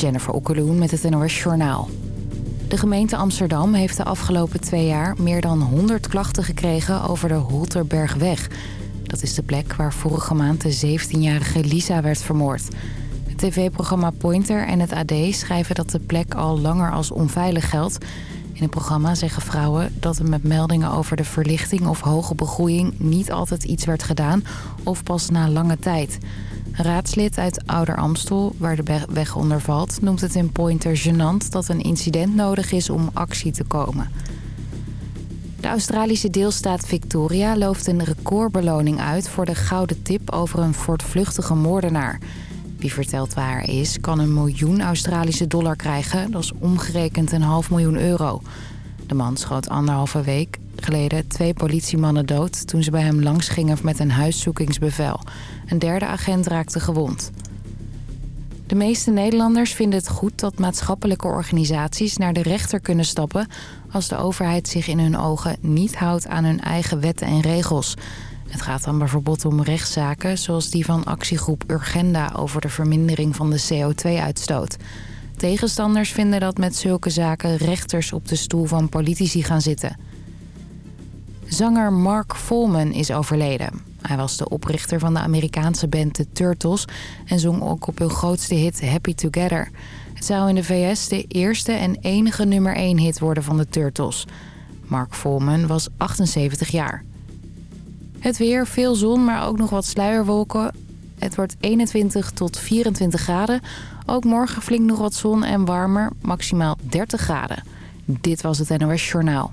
Jennifer Okkeloen met het NOS Journaal. De gemeente Amsterdam heeft de afgelopen twee jaar meer dan 100 klachten gekregen over de Holterbergweg. Dat is de plek waar vorige maand de 17-jarige Lisa werd vermoord. Het tv-programma Pointer en het AD schrijven dat de plek al langer als onveilig geldt. In het programma zeggen vrouwen dat er met meldingen over de verlichting of hoge begroeiing niet altijd iets werd gedaan of pas na lange tijd. Raadslid uit Ouder Amstel, waar de weg onder valt, noemt het in Pointer gênant dat een incident nodig is om actie te komen. De Australische deelstaat Victoria looft een recordbeloning uit voor de gouden tip over een voortvluchtige moordenaar. Wie vertelt waar hij is, kan een miljoen Australische dollar krijgen. Dat is omgerekend een half miljoen euro. De man schoot anderhalve week geleden twee politiemannen dood... toen ze bij hem langs gingen met een huiszoekingsbevel. Een derde agent raakte gewond. De meeste Nederlanders vinden het goed dat maatschappelijke organisaties naar de rechter kunnen stappen... als de overheid zich in hun ogen niet houdt aan hun eigen wetten en regels. Het gaat dan bijvoorbeeld om rechtszaken zoals die van actiegroep Urgenda... over de vermindering van de CO2-uitstoot. Tegenstanders vinden dat met zulke zaken rechters op de stoel van politici gaan zitten. Zanger Mark Volman is overleden. Hij was de oprichter van de Amerikaanse band The Turtles... en zong ook op hun grootste hit Happy Together. Het zou in de VS de eerste en enige nummer 1 hit worden van de Turtles. Mark Volman was 78 jaar. Het weer, veel zon, maar ook nog wat sluierwolken. Het wordt 21 tot 24 graden. Ook morgen flink nog wat zon en warmer, maximaal 30 graden. Dit was het NOS Journaal.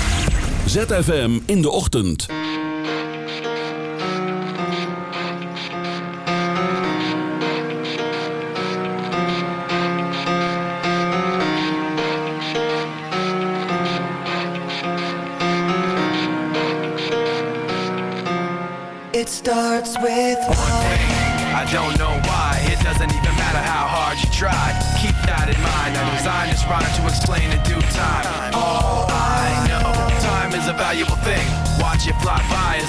ZFM in de ochtend.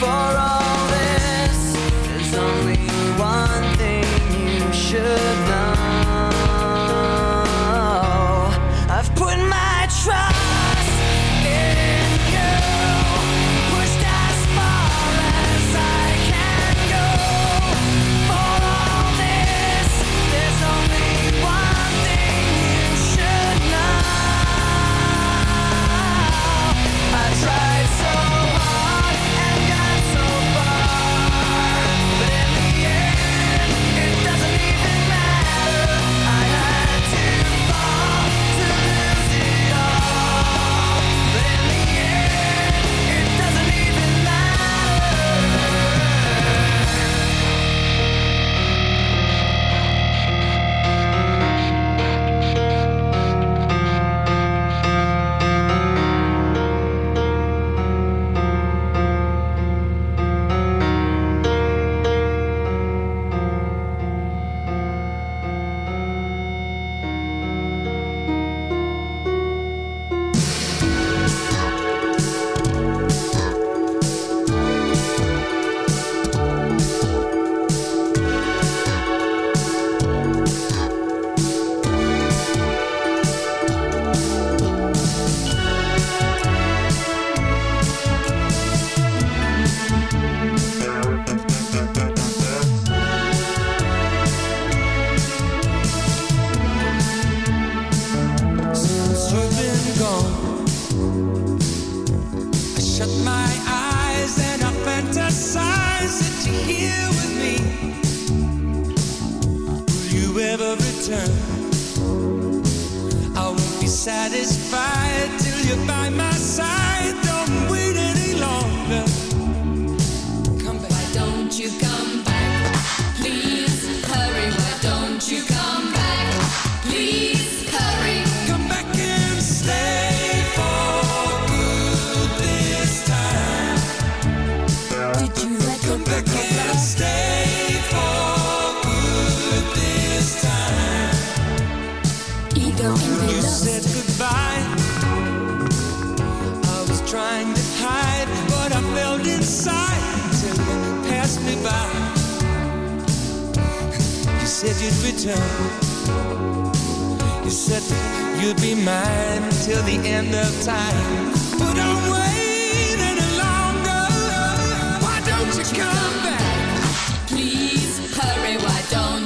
for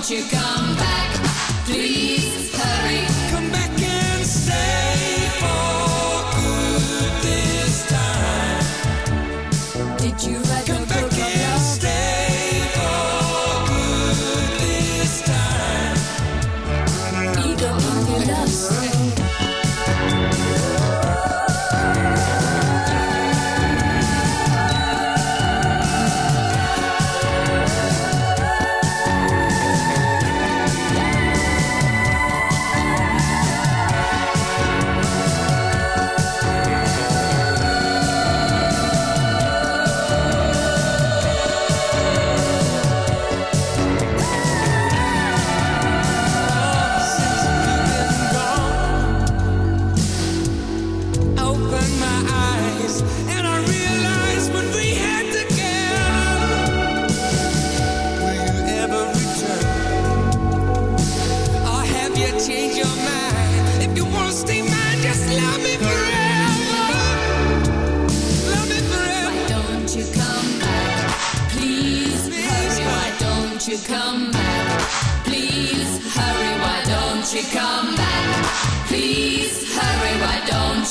Why don't you come back? Please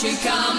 she comes.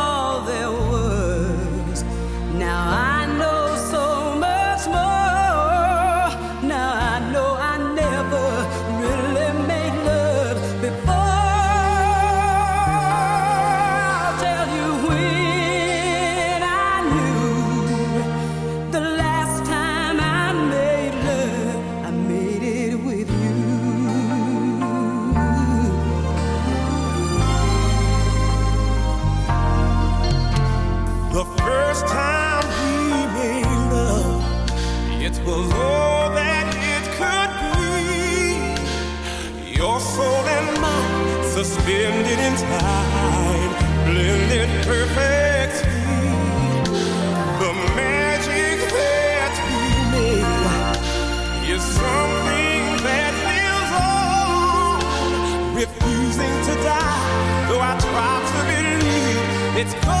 It's cold.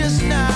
just now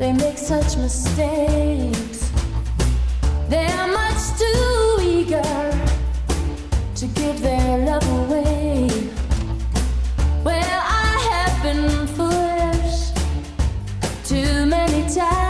They make such mistakes. They are much too eager to give their love away. Well, I have been foolish too many times.